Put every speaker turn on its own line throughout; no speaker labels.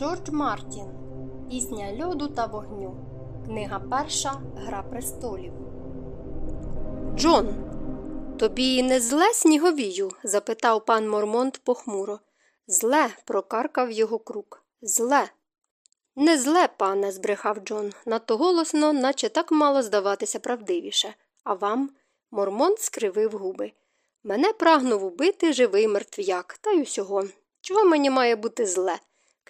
Джордж Мартін Пісня льоду та вогню. Книга перша Гра престолів. Джон. Тобі не зле сніговію? запитав пан Мормонт похмуро. Зле. прокаркав його крук. Зле. Не зле, пане, збрехав Джон, надто голосно, наче так мало здаватися правдивіше. А вам? Мормонт скривив губи. Мене прагнув убити живий мертв'як, та й усього. Чого мені має бути зле?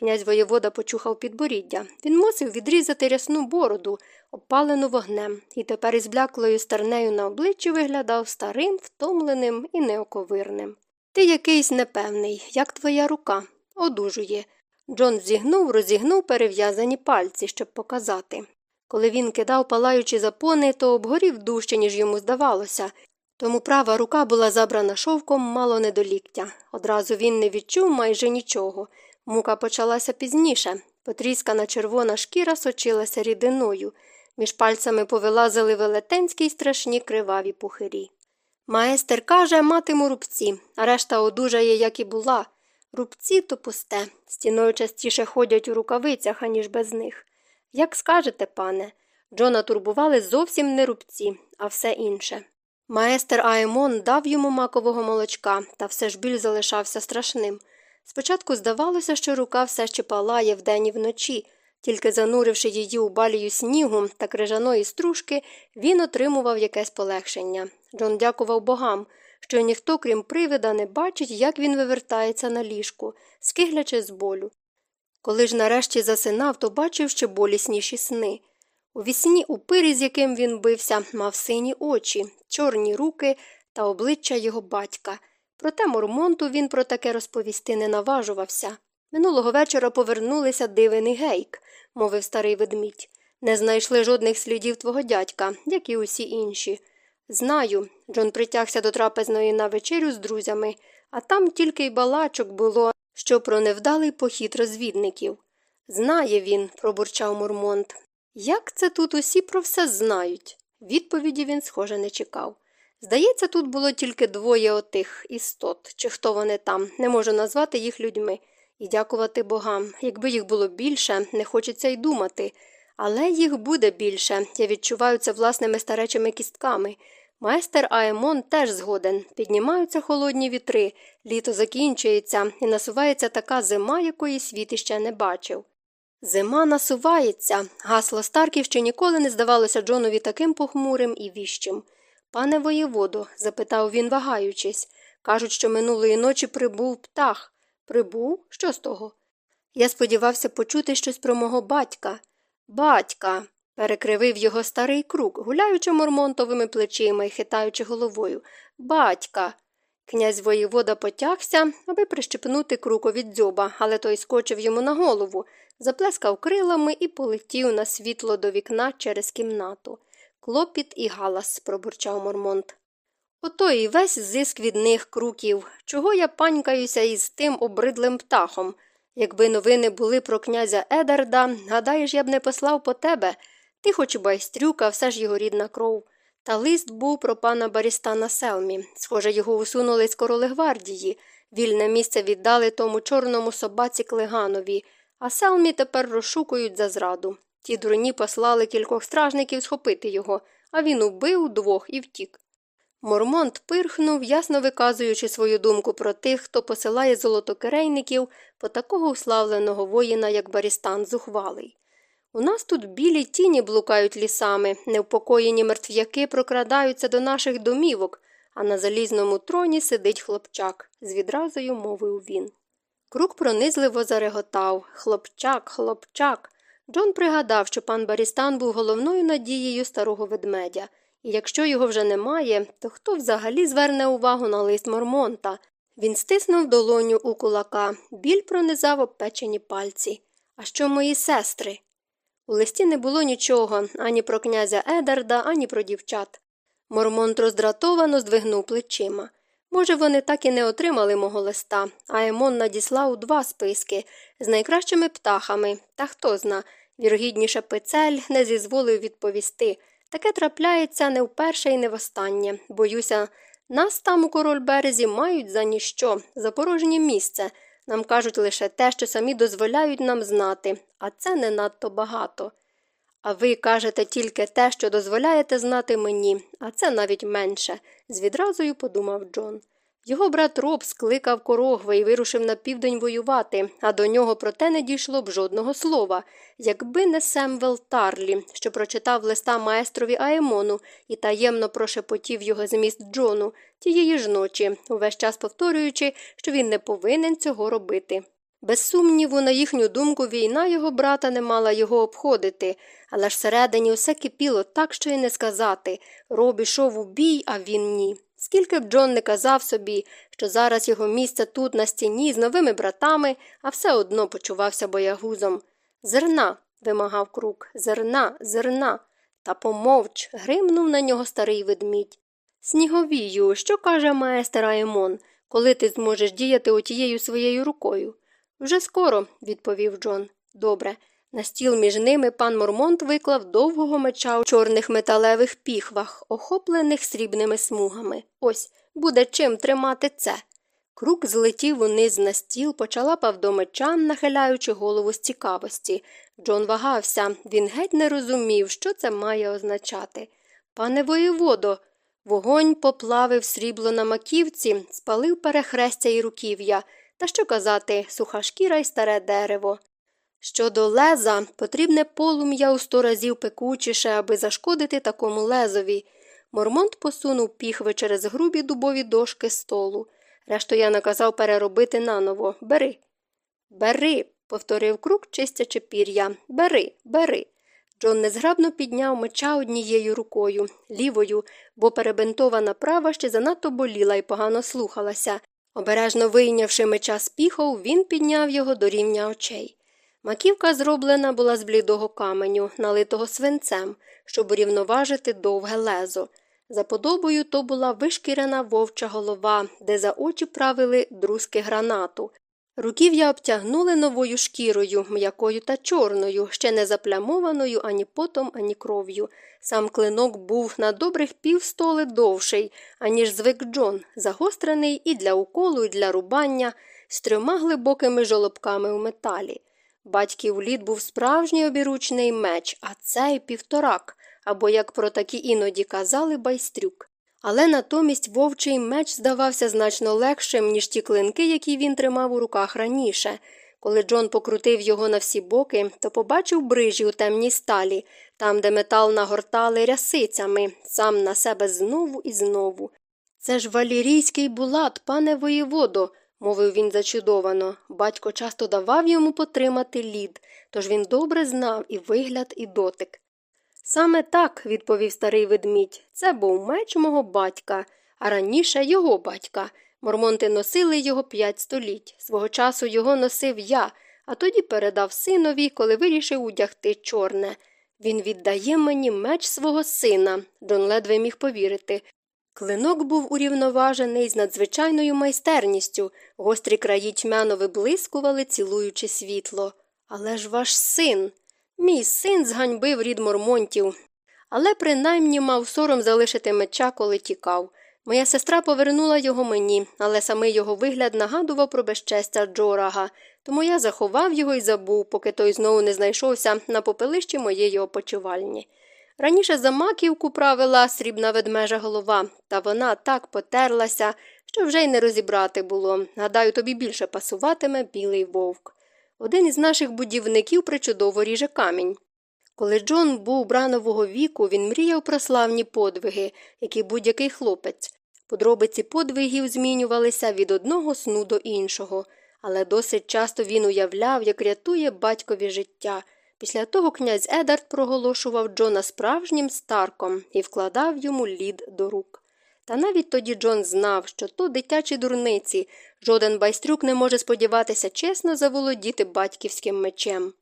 Князь воєвода почухав підборіддя. Він мусив відрізати рясну бороду, обпалену вогнем, і тепер із бляклою старнею на обличчі виглядав старим, втомленим і неоковирним. Ти якийсь непевний, як твоя рука, одужує. Джон зігнув, розігнув перев'язані пальці, щоб показати. Коли він кидав палаючі запони, то обгорів дужче, ніж йому здавалося, тому права рука була забрана шовком мало не до ліктя. Одразу він не відчув майже нічого. Мука почалася пізніше. Потріскана червона шкіра сочилася рідиною. Між пальцями повилазили велетенські й страшні криваві пухирі. Маестер каже, матиму рубці, а решта одужає, як і була. Рубці то пусте, стіною частіше ходять у рукавицях, аніж без них. Як скажете, пане, Джона турбували зовсім не рубці, а все інше. Маестер Аемон дав йому макового молочка, та все ж біль залишався страшним. Спочатку здавалося, що рука все ще палає вдень і вночі, тільки зануривши її у балію снігу та крижаної стружки, він отримував якесь полегшення. Джон дякував богам, що ніхто, крім привида, не бачить, як він вивертається на ліжку, скиглячи з болю. Коли ж нарешті засинав, то бачив ще болісніші сни. У вісні упирі, з яким він бився, мав сині очі, чорні руки та обличчя його батька. Проте Мормонту він про таке розповісти не наважувався. Минулого вечора повернулися дивен гейк, мовив старий ведмідь. Не знайшли жодних слідів твого дядька, як і усі інші. Знаю, Джон притягся до трапезної на вечерю з друзями, а там тільки й балачок було, що про невдалий похід розвідників. Знає він, пробурчав Мормонт. Як це тут усі про все знають? Відповіді він, схоже, не чекав. Здається, тут було тільки двоє отих істот, чи хто вони там, не можу назвати їх людьми, і дякувати богам. Якби їх було більше, не хочеться й думати. Але їх буде більше, я відчуваю це власними старечими кістками. Майстер Аемон теж згоден. Піднімаються холодні вітри, літо закінчується, і насувається така зима, якої світ іще не бачив. Зима насувається. Гасло Старків ще ніколи не здавалося Джонові таким похмурим і віщим. Пане воєводо, запитав він, вагаючись, кажуть, що минулої ночі прибув птах. Прибув? Що з того? Я сподівався почути щось про мого батька. Батька. перекривив його старий круг, гуляючи мормонтовими плечима і хитаючи головою. Батька. Князь воєвода потягся, аби прищепнути круку від дзьоба, але той скочив йому на голову, заплескав крилами і полетів на світло до вікна через кімнату. Клопіт і галас, пробурчав Мормонт. Ото і весь зиск від них круків, чого я панькаюся із тим обридлим птахом. Якби новини були про князя Едарда, гадаєш, я б не послав по тебе. Ти хоч байстрюка, все ж його рідна кров. Та лист був про пана Барістана Селмі. Схоже, його усунули з короли гвардії. Вільне місце віддали тому чорному собаці Клеганові, а Селмі тепер розшукують за зраду. Ті дурні послали кількох стражників схопити його, а він убив двох і втік. Мормонт пирхнув, ясно виказуючи свою думку про тих, хто посилає золотокерейників по такого уславленого воїна, як Барістан зухвалий. У нас тут білі тіні блукають лісами, невпокоєні мертв'яки прокрадаються до наших домівок, а на залізному троні сидить хлопчак, з відразою мовив він. Крук пронизливо зареготав Хлопчак, хлопчак. Джон пригадав, що пан Барістан був головною надією старого ведмедя, і якщо його вже немає, то хто взагалі зверне увагу на лист Мормонта? Він стиснув долоню у кулака, біль пронизав обпечені пальці. А що мої сестри? У листі не було нічого ані про князя Едарда, ані про дівчат. Мормонт роздратовано здвигнув плечима. Може, вони так і не отримали мого листа, а Емон надіслав два списки з найкращими птахами, та хто зна, вірогідніше пицель не зізволив відповісти. Таке трапляється не вперше і не востаннє. Боюся, нас там у король березі мають за ніщо, за порожнє місце. Нам кажуть лише те, що самі дозволяють нам знати, а це не надто багато. А ви кажете тільки те, що дозволяєте знати мені, а це навіть менше, з відразою подумав Джон. Його брат Роб скликав корогви і вирушив на південь воювати, а до нього про те не дійшло б жодного слова, якби не Семвел Тарлі, що прочитав листа маестрові Аемону і таємно прошепотів його зміст Джону тієї ж ночі, увесь час повторюючи, що він не повинен цього робити. Без сумніву, на їхню думку, війна його брата не мала його обходити, але ж всередині усе кипіло так, що й не сказати Роб ішов у бій, а він ні. Скільки б Джон не казав собі, що зараз його місце тут на стіні з новими братами, а все одно почувався боягузом. Зерна, вимагав крук, зерна, зерна. Та помовч, гримнув на нього старий ведмідь. Сніговію, що каже маестер Аемон, коли ти зможеш діяти отією своєю рукою? Вже скоро, відповів Джон. Добре. На стіл між ними пан Мормонт виклав довгого меча у чорних металевих піхвах, охоплених срібними смугами. Ось буде чим тримати це. Крук злетів униз на стіл, почалапав до меча, нахиляючи голову з цікавості. Джон вагався, він геть не розумів, що це має означати. Пане воєводо, вогонь поплавив срібло на маківці, спалив перехрестя і руків'я. Та що казати, суха шкіра й старе дерево. Щодо леза, потрібне полум'я у сто разів пекучіше, аби зашкодити такому лезові. Мормонт посунув піхви через грубі дубові дошки столу. Решту я наказав переробити наново. Бери. Бери, повторив крук, чистячи пір'я. Бери, бери. Джон незграбно підняв меча однією рукою, лівою, бо перебинтована права ще занадто боліла і погано слухалася. Обережно вийнявши меча з піхов, він підняв його до рівня очей. Маківка зроблена була з блідого каменю, налитого свинцем, щоб урівноважити довге лезо. За подобою то була вишкірена вовча голова, де за очі правили друзки гранату. Руків'я обтягнули новою шкірою, м'якою та чорною, ще не заплямованою ані потом, ані кров'ю. Сам клинок був на добрих півстоли довший, аніж звик Джон, загострений і для уколу, і для рубання, з трьома глибокими жолобками у металі. Батьків лід був справжній обіручний меч, а цей півторак, або, як про такі іноді казали, байстрюк. Але натомість вовчий меч здавався значно легшим, ніж ті клинки, які він тримав у руках раніше. Коли Джон покрутив його на всі боки, то побачив брижі у темній сталі, там, де метал нагортали рясицями, сам на себе знову і знову. Це ж валірійський булат, пане воєводо, мовив він зачудовано. Батько часто давав йому потримати лід, тож він добре знав і вигляд, і дотик. Саме так, відповів старий ведмідь, це був меч мого батька, а раніше його батька. Мормонти носили його п'ять століть. Свого часу його носив я, а тоді передав синові, коли вирішив удягти чорне. Він віддає мені меч свого сина, Джон ледве міг повірити. Клинок був урівноважений з надзвичайною майстерністю, гострі краї тьмяно виблискували, цілуючи світло. Але ж ваш син. Мій син зганьбив рід мормонтів, але принаймні мав сором залишити меча, коли тікав. Моя сестра повернула його мені, але саме його вигляд нагадував про безчестя Джорага, тому я заховав його і забув, поки той знову не знайшовся на попелищі моєї опочивальні. Раніше за маківку правила срібна ведмежа голова, та вона так потерлася, що вже й не розібрати було. Гадаю, тобі більше пасуватиме білий вовк. Один із наших будівників причудово ріже камінь. Коли Джон був бранового віку, він мріяв про славні подвиги, як і будь-який хлопець. Подробиці подвигів змінювалися від одного сну до іншого, але досить часто він уявляв, як рятує батькові життя. Після того князь Едард проголошував Джона справжнім старком і вкладав йому лід до рук. Та навіть тоді Джон знав, що то дитячі дурниці, жоден байстрюк не може сподіватися чесно заволодіти батьківським мечем.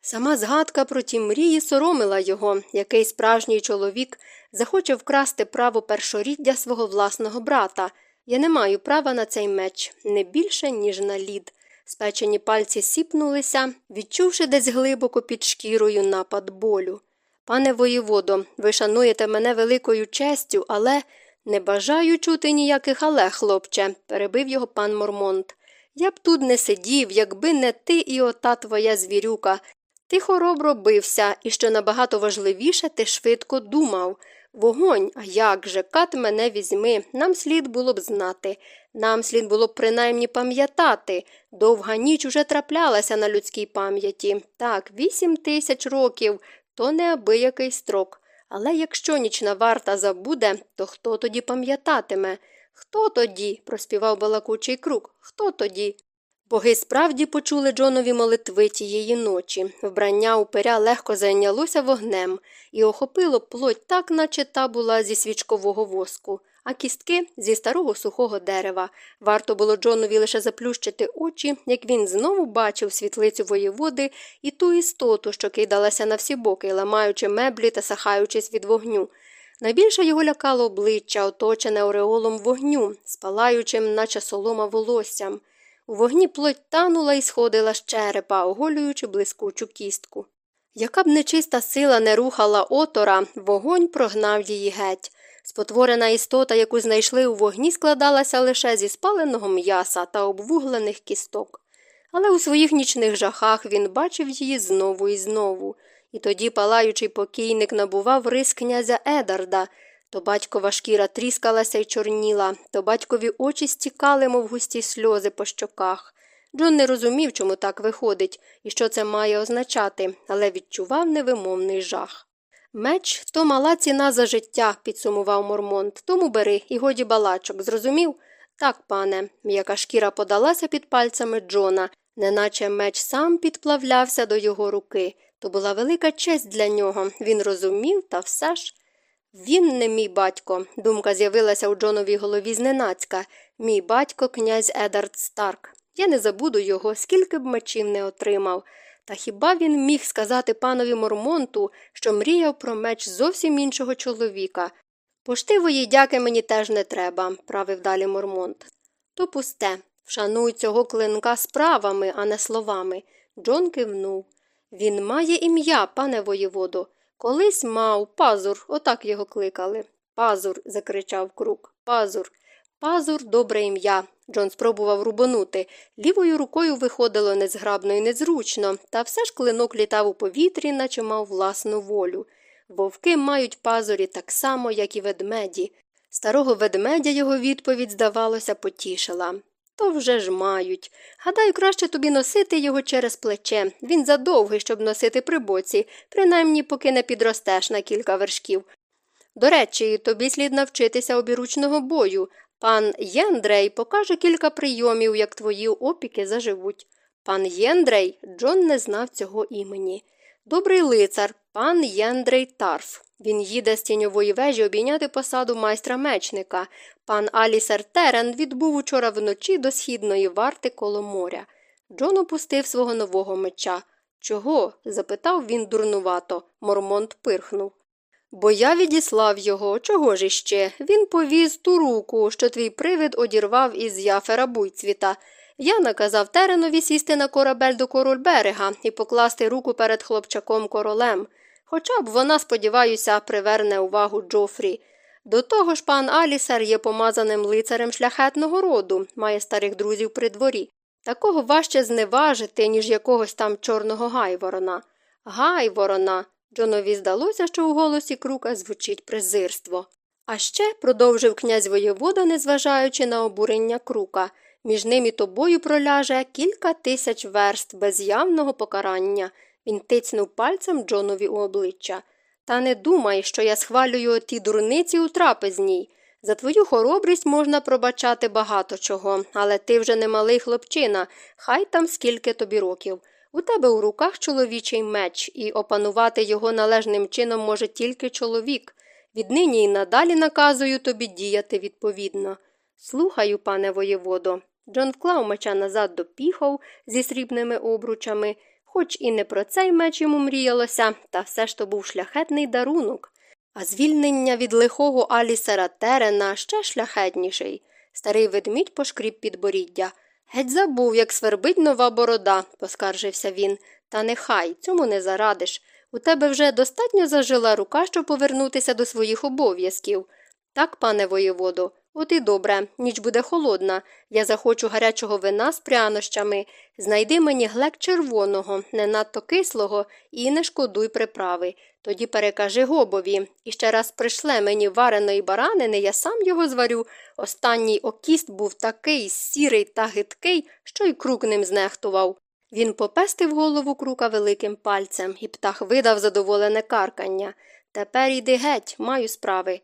Сама згадка про ті мрії соромила його, який справжній чоловік захоче вкрасти право першоріддя свого власного брата. Я не маю права на цей меч не більше, ніж на лід. Спечені пальці сіпнулися, відчувши десь глибоко під шкірою напад болю. Пане воєводо, ви шануєте мене великою честю, але не бажаю чути ніяких але, хлопче, перебив його пан Мормонт. Я б тут не сидів, якби не ти і ота твоя звірюка. Ти хоробро бився, і що набагато важливіше, ти швидко думав. Вогонь, а як же, кат мене візьми, нам слід було б знати, нам слід було б принаймні пам'ятати. Довга ніч уже траплялася на людській пам'яті. Так, вісім тисяч років то неабиякий строк. Але якщо нічна варта забуде, то хто тоді пам'ятатиме? Хто тоді? проспівав балакучий круг. Хто тоді? Боги справді почули Джонові молитви тієї ночі. Вбрання упиря легко зайнялося вогнем і охопило плоть так, наче та була зі свічкового воску, а кістки зі старого сухого дерева. Варто було Джонові лише заплющити очі, як він знову бачив світлицю воєводи і ту істоту, що кидалася на всі боки, ламаючи меблі та сахаючись від вогню. Найбільше його лякало обличчя, оточене ореолом вогню, спалаючим, наче солома волоссям. У вогні плоть танула і сходила з черепа, оголюючи блискучу кістку. Яка б нечиста сила не рухала отора, вогонь прогнав її геть. Спотворена істота, яку знайшли у вогні, складалася лише зі спаленого м'яса та обвуглених кісток. Але у своїх нічних жахах він бачив її знову і знову, і тоді палаючий покійник набував рис князя Едарда, то батькова шкіра тріскалася й чорніла, то батькові очі стікали, мов густі сльози по щоках. Джон не розумів, чому так виходить і що це має означати, але відчував невимовний жах. Меч то мала ціна за життя, підсумував Мормонт, тому бери і годі балачок, зрозумів? Так, пане, м'яка шкіра подалася під пальцями Джона, неначе меч сам підплавлявся до його руки. То була велика честь для нього. Він розумів, та все ж. Він не мій батько. Думка з'явилася у Джоновій голові зненацька. Мій батько князь Едард Старк. Я не забуду його, скільки б мечів не отримав. Та хіба він міг сказати панові Мормонту, що мріяв про меч зовсім іншого чоловіка? Поштивої дяки мені теж не треба, правив далі Мормонт. То пусте. Вшануй цього клинка справами, а не словами. Джон кивнув. Він має ім'я, пане воєводу. Колись мав пазур, отак його кликали. Пазур, закричав крук. Пазур. Пазур добре ім'я. Джон спробував рубанути. Лівою рукою виходило незграбно і незручно, та все ж клинок літав у повітрі, наче мав власну волю. Вовки мають пазурі так само, як і ведмеді. Старого ведмедя його відповідь, здавалося, потішила. То вже ж мають. Гадаю, краще тобі носити його через плече. Він задовгий, щоб носити при боці, принаймні поки не підростеш на кілька вершків. До речі, тобі слід навчитися обіручного бою. Пан Єндрей покаже кілька прийомів, як твої опіки заживуть. Пан Єндрей Джон не знав цього імені. Добрий лицар, пан Єндрей Тарф. Він їде з тіньової вежі обійняти посаду майстра мечника. Пан Алісер Терен відбув учора вночі до східної варти коло моря. Джон опустив свого нового меча. Чого? запитав він дурнувато. Мормонт пирхнув. Бо я відіслав його. Чого ж іще? Він повіз ту руку, що твій привид одірвав із яфера буйцвіта. Я наказав Теренові сісти на корабель до король берега і покласти руку перед хлопчаком королем. Хоча б вона, сподіваюся, приверне увагу Джофрі. До того ж, пан Алісер є помазаним лицарем шляхетного роду, має старих друзів при дворі. Такого важче зневажити, ніж якогось там чорного гайворона. Гайворона. Джонові здалося, що у голосі крука звучить презирство. А ще, продовжив князь воєвода, незважаючи на обурення крука, між ним і тобою проляже кілька тисяч верст без явного покарання. Він тицнув пальцем Джонові у обличчя. Та не думай, що я схвалюю ті дурниці у трапезній. За твою хоробрість можна пробачати багато чого, але ти вже не малий хлопчина, хай там скільки тобі років. У тебе у руках чоловічий меч, і опанувати його належним чином може тільки чоловік. Віднині й надалі наказую тобі діяти відповідно. Слухаю, пане воєводо. Джон вклав меча назад до піхов зі срібними обручами. Хоч і не про цей меч йому мріялося, та все ж то був шляхетний дарунок. А звільнення від лихого Алісера Терена ще шляхетніший. Старий ведмідь пошкріб підборіддя. Геть забув, як свербить нова борода, поскаржився він. Та нехай, цьому не зарадиш. У тебе вже достатньо зажила рука, щоб повернутися до своїх обов'язків. Так, пане воєводо, От і добре, ніч буде холодна. Я захочу гарячого вина з прянощами. Знайди мені глек червоного, не надто кислого, і не шкодуй приправи. Тоді перекажи гобові. І ще раз пришле мені вареної баранини, я сам його зварю. Останній окіст був такий сірий та гидкий, що й крук ним знехтував. Він попестив голову крука великим пальцем, і птах видав задоволене каркання. Тепер іди геть, маю справи.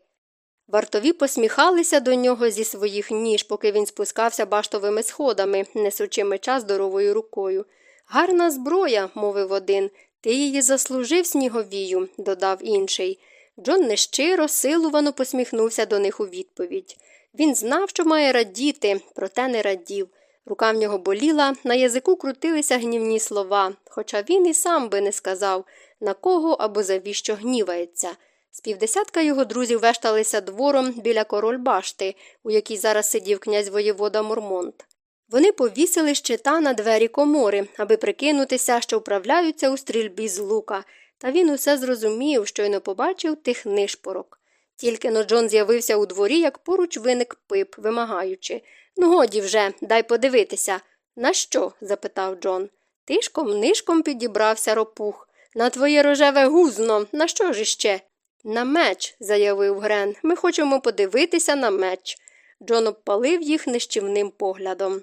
Вартові посміхалися до нього зі своїх ніж, поки він спускався баштовими сходами, несучи меча здоровою рукою. Гарна зброя, мовив один. Ти її заслужив сніговію, додав інший. Джон нещиро, силувано посміхнувся до них у відповідь. Він знав, що має радіти, проте не радів. Рука в нього боліла, на язику крутилися гнівні слова, хоча він і сам би не сказав, на кого або завіщо гнівається. З півдесятка його друзів вешталися двором біля король башти, у якій зараз сидів князь воєвода Мормонт. Вони повісили щита на двері комори, аби прикинутися, що вправляються у стрільбі з лука, та він усе зрозумів, що й не побачив тих нишпорок. Тільки но Джон з'явився у дворі, як поруч виник пип, вимагаючи Ну, годі вже, дай подивитися. На що? запитав Джон. Тишком нишком підібрався ропух. На твоє рожеве гузно, на що ж іще? На меч, заявив Грен. Ми хочемо подивитися на меч. Джон обпалив їх нищівним поглядом.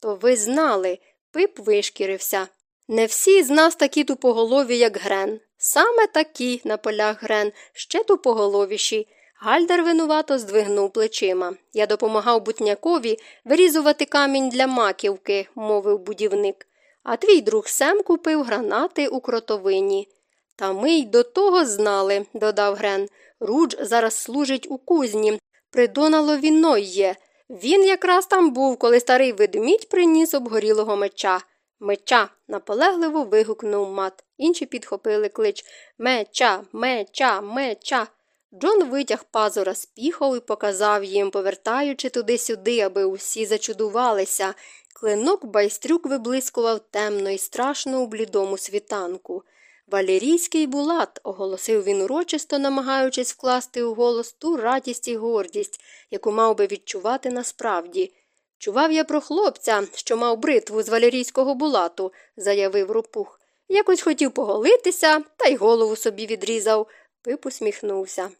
То ви знали, пип вишкірився. Не всі з нас такі тупоголові, як Грен. Саме такі, на полях Грен, ще тупоголовіші. Гальдар винувато здвигнув плечима. Я допомагав бутнякові вирізувати камінь для маківки, мовив будівник. А твій друг Сем купив гранати у кротовині. Та ми й до того знали, додав Грен. Рудж зараз служить у кузні. При Доналові Ной є. Він якраз там був, коли старий ведмідь приніс обгорілого меча. Меча. наполегливо вигукнув мат. Інші підхопили клич Меча, меча, меча. Джон витяг пазура з піхов і показав їм, повертаючи туди-сюди, аби усі зачудувалися. Клинок байстрюк виблискував темно і страшно у блідому світанку. Валерійський булат, оголосив він урочисто, намагаючись вкласти у голос ту радість і гордість, яку мав би відчувати насправді. Чував я про хлопця, що мав бритву з валерійського булату, заявив ропух. Якось хотів поголитися, та й голову собі відрізав. Пип усміхнувся.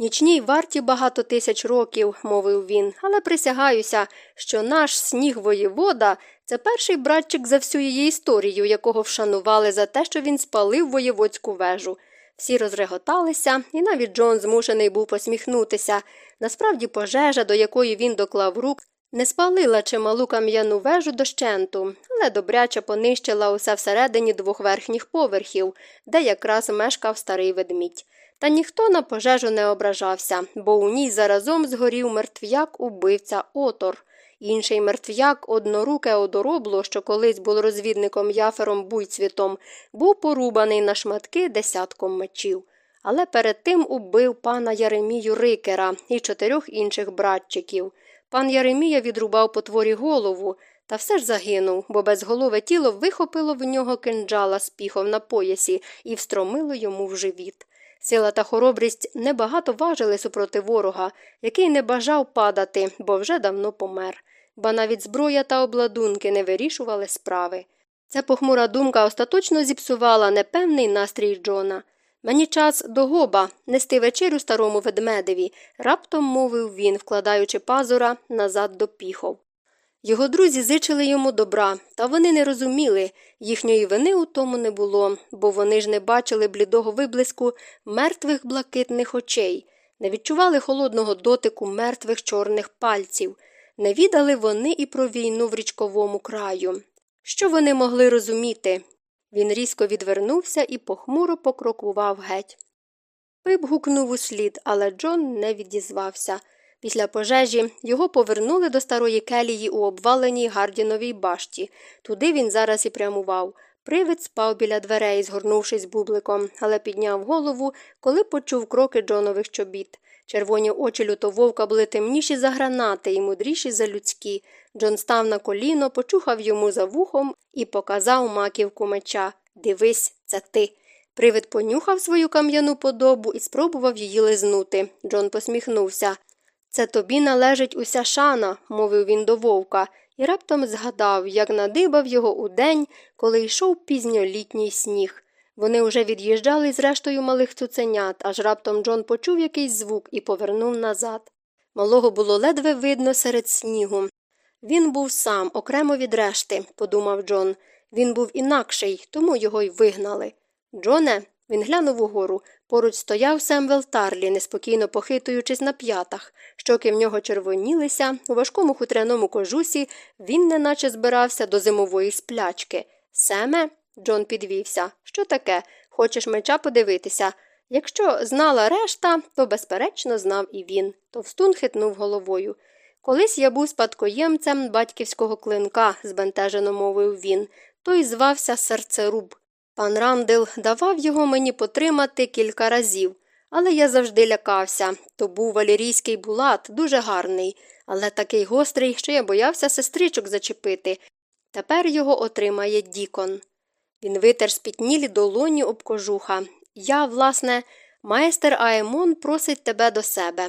Нічній варті багато тисяч років, мовив він, але присягаюся, що наш сніг воєвода це перший братчик за всю її історію, якого вшанували за те, що він спалив воєводську вежу. Всі розреготалися, і навіть Джон змушений був посміхнутися. Насправді, пожежа, до якої він доклав рук, не спалила чималу кам'яну вежу дощенту, але добряче понищила усе всередині двох верхніх поверхів, де якраз мешкав старий ведмідь. Та ніхто на пожежу не ображався, бо у ній заразом згорів мертв'як убивця Отор. Інший мертв'як, одноруке одоробло, що колись був розвідником яфером буйцвітом, був порубаний на шматки десятком мечів. Але перед тим убив пана Яремію Рикера і чотирьох інших братчиків. Пан Яремія відрубав потворі голову, та все ж загинув, бо безголове тіло вихопило в нього кинджала з піхом на поясі і встромило йому в живіт. Сила та хоробрість небагато важили супроти ворога, який не бажав падати, бо вже давно помер, ба навіть зброя та обладунки не вирішували справи. Ця похмура думка остаточно зіпсувала непевний настрій Джона. Мені час до гоба нести вечерю старому ведмедеві, раптом мовив він, вкладаючи пазура назад до піхов. Його друзі зичили йому добра, та вони не розуміли, їхньої вини у тому не було, бо вони ж не бачили блідого виблиску мертвих блакитних очей, не відчували холодного дотику мертвих чорних пальців, не відали вони і про війну в річковому краю. Що вони могли розуміти? Він різко відвернувся і похмуро покрокував геть. Пип гукнув услід, але Джон не відізвався. Після пожежі його повернули до старої келії у обваленій Гардіновій башті. Туди він зараз і прямував. Привид спав біля дверей, згорнувшись бубликом, але підняв голову, коли почув кроки Джонових чобіт. Червоні очі лютововка були темніші за гранати і мудріші за людські. Джон став на коліно, почухав йому за вухом і показав маківку меча. Дивись, це ти. Привид понюхав свою кам'яну подобу і спробував її лизнути. Джон посміхнувся. Це тобі належить уся шана, мовив він до вовка, і раптом згадав, як надибав його у день, коли йшов пізньолітній сніг. Вони уже від'їжджали з рештою малих цуценят, аж раптом Джон почув якийсь звук і повернув назад. Малого було ледве видно серед снігу. Він був сам, окремо від решти, подумав Джон. Він був інакший, тому його й вигнали. Джоне, він глянув угору. Поруч стояв Семвел Тарлі, неспокійно похитуючись на п'ятах. Щоки в нього червонілися, у важкому хутряному кожусі він неначе збирався до зимової сплячки. Семе, Джон підвівся. Що таке? Хочеш меча подивитися? Якщо знала решта, то, безперечно, знав і він. Товстун хитнув головою. Колись я був спадкоємцем батьківського клинка, збентежено мовив він. Той звався серцеруб. Пан Рандел давав його мені потримати кілька разів, але я завжди лякався. То був валерійський булат, дуже гарний, але такий гострий, що я боявся сестричок зачепити. Тепер його отримає Дікон. Він витер спітнілі долоні об кожуха. Я, власне, майстер Аемон просить тебе до себе.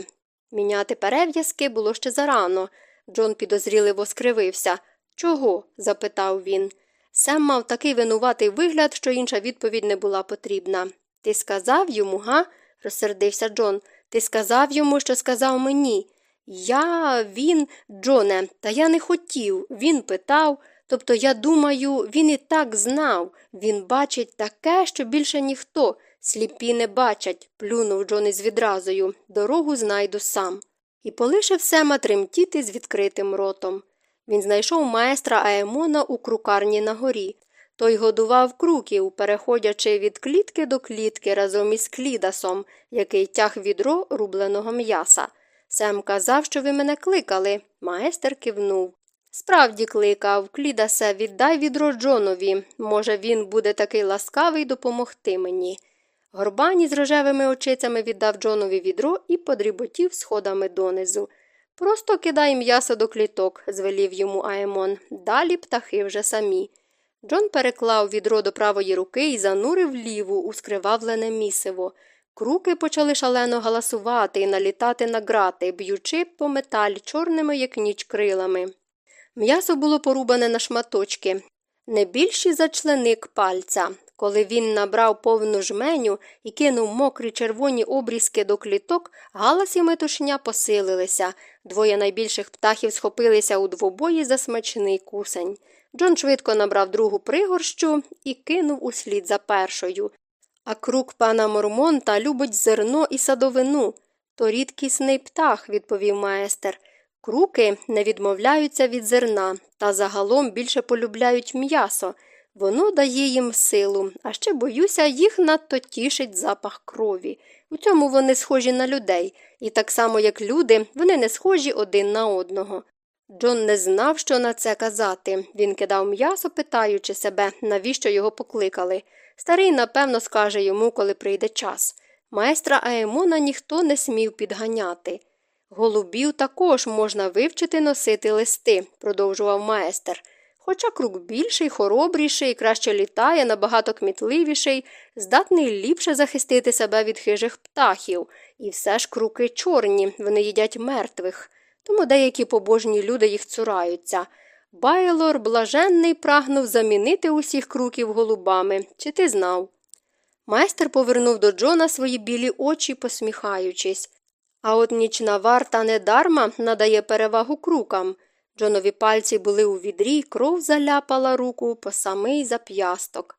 Міняти перев'язки було ще зарано. Джон підозріливо скривився. Чого? запитав він. Сем мав такий винуватий вигляд, що інша відповідь не була потрібна. Ти сказав йому, га? розсердився Джон. Ти сказав йому, що сказав мені. Я, він, Джоне, та я не хотів. Він питав. Тобто, я думаю, він і так знав. Він бачить таке, що більше ніхто. Сліпі не бачать, плюнув Джон із відразою. Дорогу знайду сам. І полишив Сема тремтіти з відкритим ротом. Він знайшов майстра Аемона у крукарні на горі. Той годував круків, переходячи від клітки до клітки разом із клідасом, який тяг відро рубленого м'яса. Сем казав, що ви мене кликали. Майстер кивнув. Справді кликав, Клідасе, віддай відро Джонові. Може, він буде такий ласкавий допомогти мені. Горбані з рожевими очицями віддав Джонові відро і подріботів сходами донизу. Просто кидай м'ясо до кліток, звелів йому Аемон. Далі птахи вже самі. Джон переклав відро до правої руки і занурив ліву у скривавлене місиво. Круки почали шалено галасувати і налітати на грати, б'ючи по металі чорними, як ніч крилами. М'ясо було порубане на шматочки, не більші за членик пальця. Коли він набрав повну жменю і кинув мокрі червоні обрізки до кліток, галас і метушня посилилися. Двоє найбільших птахів схопилися у двобої за смачний кусень. Джон швидко набрав другу пригорщу і кинув услід за першою. А крук пана Мормонта любить зерно і садовину. То рідкісний птах, відповів майстер. Круки не відмовляються від зерна та загалом більше полюбляють м'ясо. Воно дає їм силу, а ще боюся, їх надто тішить запах крові. У цьому вони схожі на людей, і так само, як люди, вони не схожі один на одного. Джон не знав, що на це казати. Він кидав м'ясо, питаючи себе, навіщо його покликали. Старий, напевно, скаже йому, коли прийде час. Майстра Аемона ніхто не смів підганяти. Голубів також можна вивчити носити листи, продовжував майстер. Хоча крук більший, хоробріший, краще літає, набагато кмітливіший, здатний ліпше захистити себе від хижих птахів, і все ж круки чорні, вони їдять мертвих, тому деякі побожні люди їх цураються. Байлор блаженний прагнув замінити усіх круків голубами. Чи ти знав? Майстер повернув до Джона свої білі очі, посміхаючись. А от нічна варта недарма надає перевагу крукам. Джонові пальці були у відрі, кров заляпала руку по самий зап'ясток.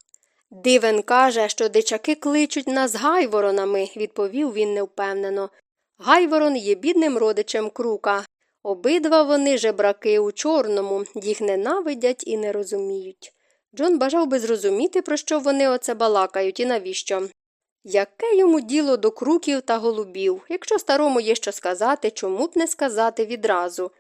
Дивен каже, що дичаки кличуть нас гайворонами, відповів він невпевнено. Гайворон є бідним родичем крука. Обидва вони жебраки у чорному, їх ненавидять і не розуміють. Джон бажав би зрозуміти, про що вони оце балакають і навіщо. Яке йому діло до круків та голубів? Якщо старому є що сказати, чому б не сказати відразу?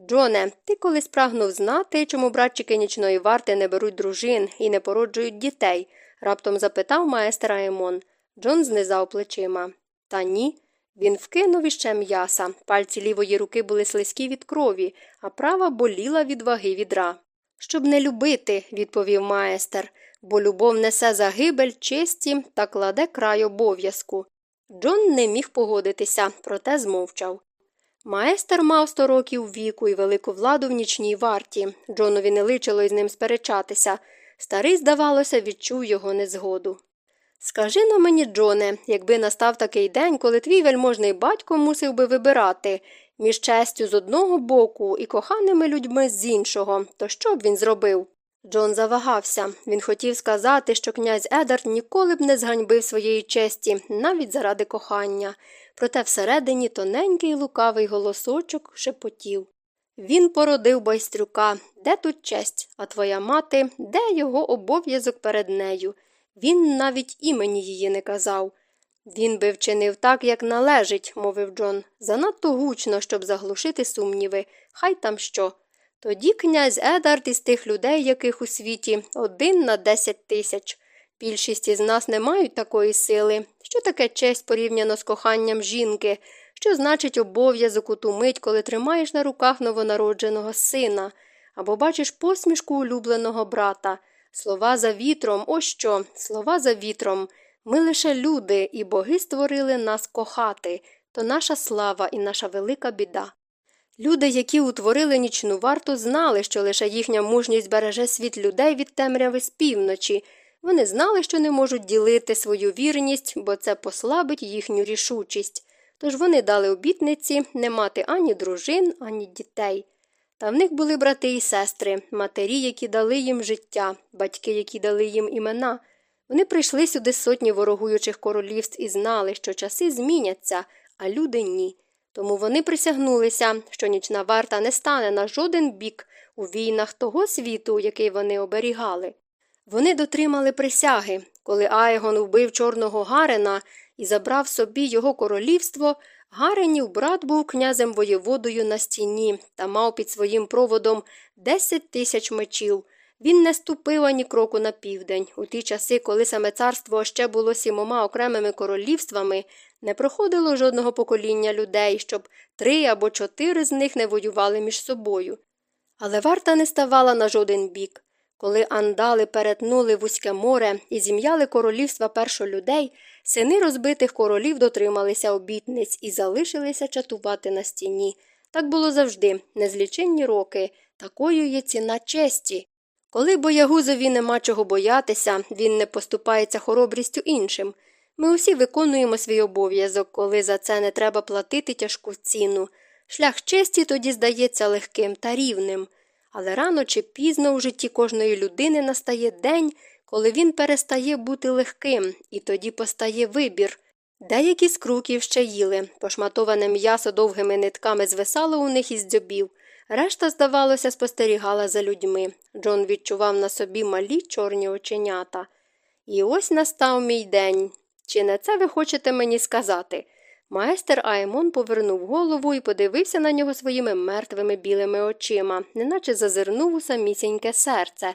Джоне, ти колись прагнув знати, чому братчики нічної варти не беруть дружин і не породжують дітей? раптом запитав майстер Аемон. Джон знизав плечима. Та ні. Він вкинув іще м'яса. Пальці лівої руки були слизькі від крові, а права боліла від ваги відра. Щоб не любити, відповів майстер, бо любов несе загибель честі та кладе край обов'язку. Джон не міг погодитися, проте змовчав. Маестер мав сто років віку і велику владу в нічній варті. Джонові не личило із ним сперечатися. Старий, здавалося, відчув його незгоду. Скажи на мені, Джоне, якби настав такий день, коли твій вельможний батько мусив би вибирати між честю з одного боку і коханими людьми з іншого, то що б він зробив? Джон завагався. Він хотів сказати, що князь Едард ніколи б не зганьбив своєї честі, навіть заради кохання, проте всередині тоненький лукавий голосочок шепотів. Він породив байстрюка, де тут честь, а твоя мати, де його обов'язок перед нею? Він навіть імені її не казав. Він би вчинив так, як належить, мовив Джон, занадто гучно, щоб заглушити сумніви, хай там що. Тоді князь Едард із тих людей, яких у світі один на десять тисяч. Більшість із нас не мають такої сили. Що таке честь порівняно з коханням жінки, що значить обов'язок у ту мить, коли тримаєш на руках новонародженого сина, або бачиш посмішку улюбленого брата. Слова за вітром, ось що, слова за вітром. Ми лише люди, і боги створили нас кохати, то наша слава і наша велика біда. Люди, які утворили нічну варту, знали, що лише їхня мужність береже світ людей від темряви з півночі. Вони знали, що не можуть ділити свою вірність, бо це послабить їхню рішучість. Тож вони дали обітниці не мати ані дружин, ані дітей. Та в них були брати і сестри, матері, які дали їм життя, батьки, які дали їм імена. Вони прийшли сюди сотні ворогуючих королівств і знали, що часи зміняться, а люди ні. Тому вони присягнулися, що нічна варта не стане на жоден бік у війнах того світу, який вони оберігали. Вони дотримали присяги, коли Айгон вбив чорного Гарена і забрав собі його королівство, Гаренів брат був князем воєводою на стіні та мав під своїм проводом десять тисяч мечів. Він не ступив ані кроку на південь. У ті часи, коли саме царство ще було сімома окремими королівствами, не проходило жодного покоління людей, щоб три або чотири з них не воювали між собою. Але варта не ставала на жоден бік. Коли андали перетнули вузьке море і зім'яли королівства першолюдей, сини розбитих королів дотрималися обітниць і залишилися чатувати на стіні. Так було завжди, незліченні роки, такою є ціна честі. Коли боягузові нема чого боятися, він не поступається хоробрістю іншим. Ми усі виконуємо свій обов'язок, коли за це не треба платити тяжку ціну. Шлях честі тоді здається легким та рівним. Але рано чи пізно у житті кожної людини настає день, коли він перестає бути легким, і тоді постає вибір. Деякі з круків ще їли, пошматоване м'ясо довгими нитками звисало у них із дзьобів. Решта, здавалося, спостерігала за людьми. Джон відчував на собі малі чорні оченята. І ось настав мій день. Чи не це ви хочете мені сказати? Майстер Аймон повернув голову і подивився на нього своїми мертвими білими очима, неначе зазирнув у самісіньке серце.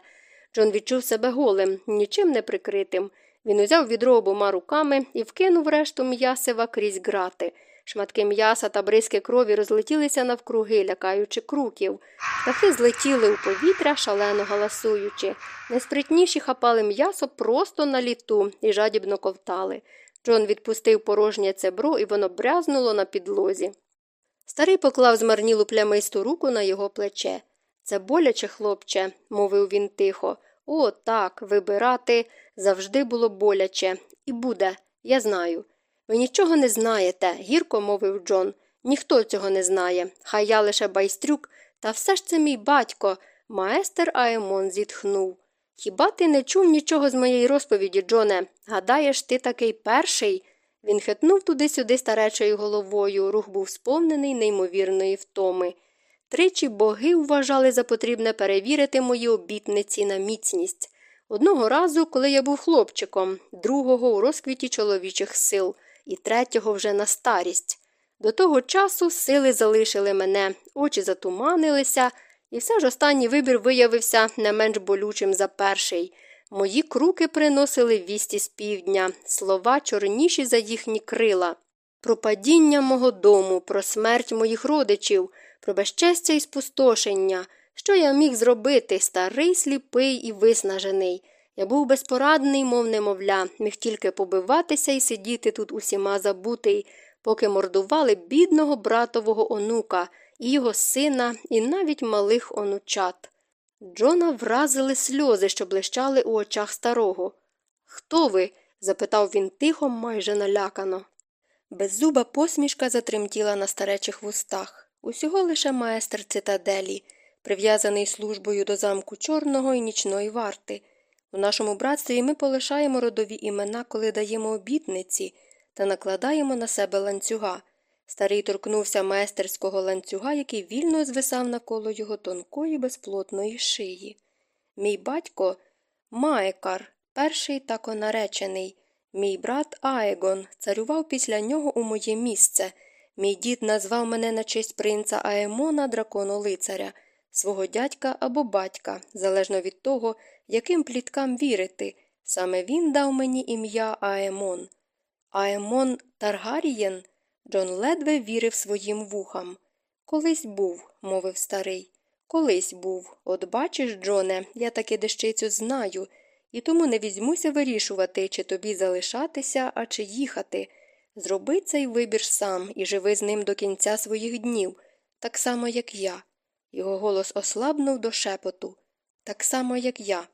Джон відчув себе голим, нічим не прикритим. Він узяв відро обома руками і вкинув решту м'ясива крізь грати. Шматки м'яса та бризки крові розлетілися навкруги, лякаючи круків. Птахи злетіли у повітря, шалено галасуючи. Неспритніші хапали м'ясо просто на літу і жадібно ковтали. Джон відпустив порожнє цебро, і воно брязнуло на підлозі. Старий поклав змарнілу плямисту руку на його плече. Це боляче, хлопче, мовив він тихо. О, так, вибирати завжди було боляче. І буде, я знаю. Ви нічого не знаєте, гірко мовив Джон. Ніхто цього не знає. Хай я лише байстрюк, та все ж це мій батько. Маестер Аемон зітхнув. Хіба ти не чув нічого з моєї розповіді, Джоне? Гадаєш, ти такий перший? Він хитнув туди-сюди старечою головою, рух був сповнений неймовірної втоми. Тричі боги вважали за потрібне перевірити мої обітниці на міцність. Одного разу, коли я був хлопчиком, другого у розквіті чоловічих сил, і третього вже на старість. До того часу сили залишили мене, очі затуманилися, і все ж останній вибір виявився не менш болючим за перший. Мої круки приносили вісті з півдня, слова чорніші за їхні крила, про падіння мого дому, про смерть моїх родичів, про безчестя і спустошення. Що я міг зробити, старий, сліпий і виснажений. Я був безпорадний, мов немовля, міг тільки побиватися і сидіти тут усіма забутий, поки мордували бідного братового онука і його сина, і навіть малих онучат. Джона вразили сльози, що блищали у очах старого. Хто ви? запитав він тихо, майже налякано. Беззуба посмішка затремтіла на старечих вустах. Усього лише майстер цитаделі, прив'язаний службою до замку чорного і нічної варти. У нашому братстві ми полишаємо родові імена, коли даємо обітниці та накладаємо на себе ланцюга. Старий торкнувся майстерського ланцюга, який вільно звисав навколо його тонкої безплотної шиї. Мій батько Маекар, перший тако наречений. Мій брат Аегон царював після нього у моє місце. Мій дід назвав мене на честь принца Аемона дракону лицаря, свого дядька або батька, залежно від того, яким пліткам вірити. Саме він дав мені ім'я Аемон. Аемон Таргарієн? Джон ледве вірив своїм вухам. Колись був, мовив старий. Колись був. От бачиш, Джоне, я таки дещицю знаю, і тому не візьмуся вирішувати, чи тобі залишатися, а чи їхати. Зроби цей вибір сам і живи з ним до кінця своїх днів, так само, як я. Його голос ослабнув до шепоту. Так само, як я.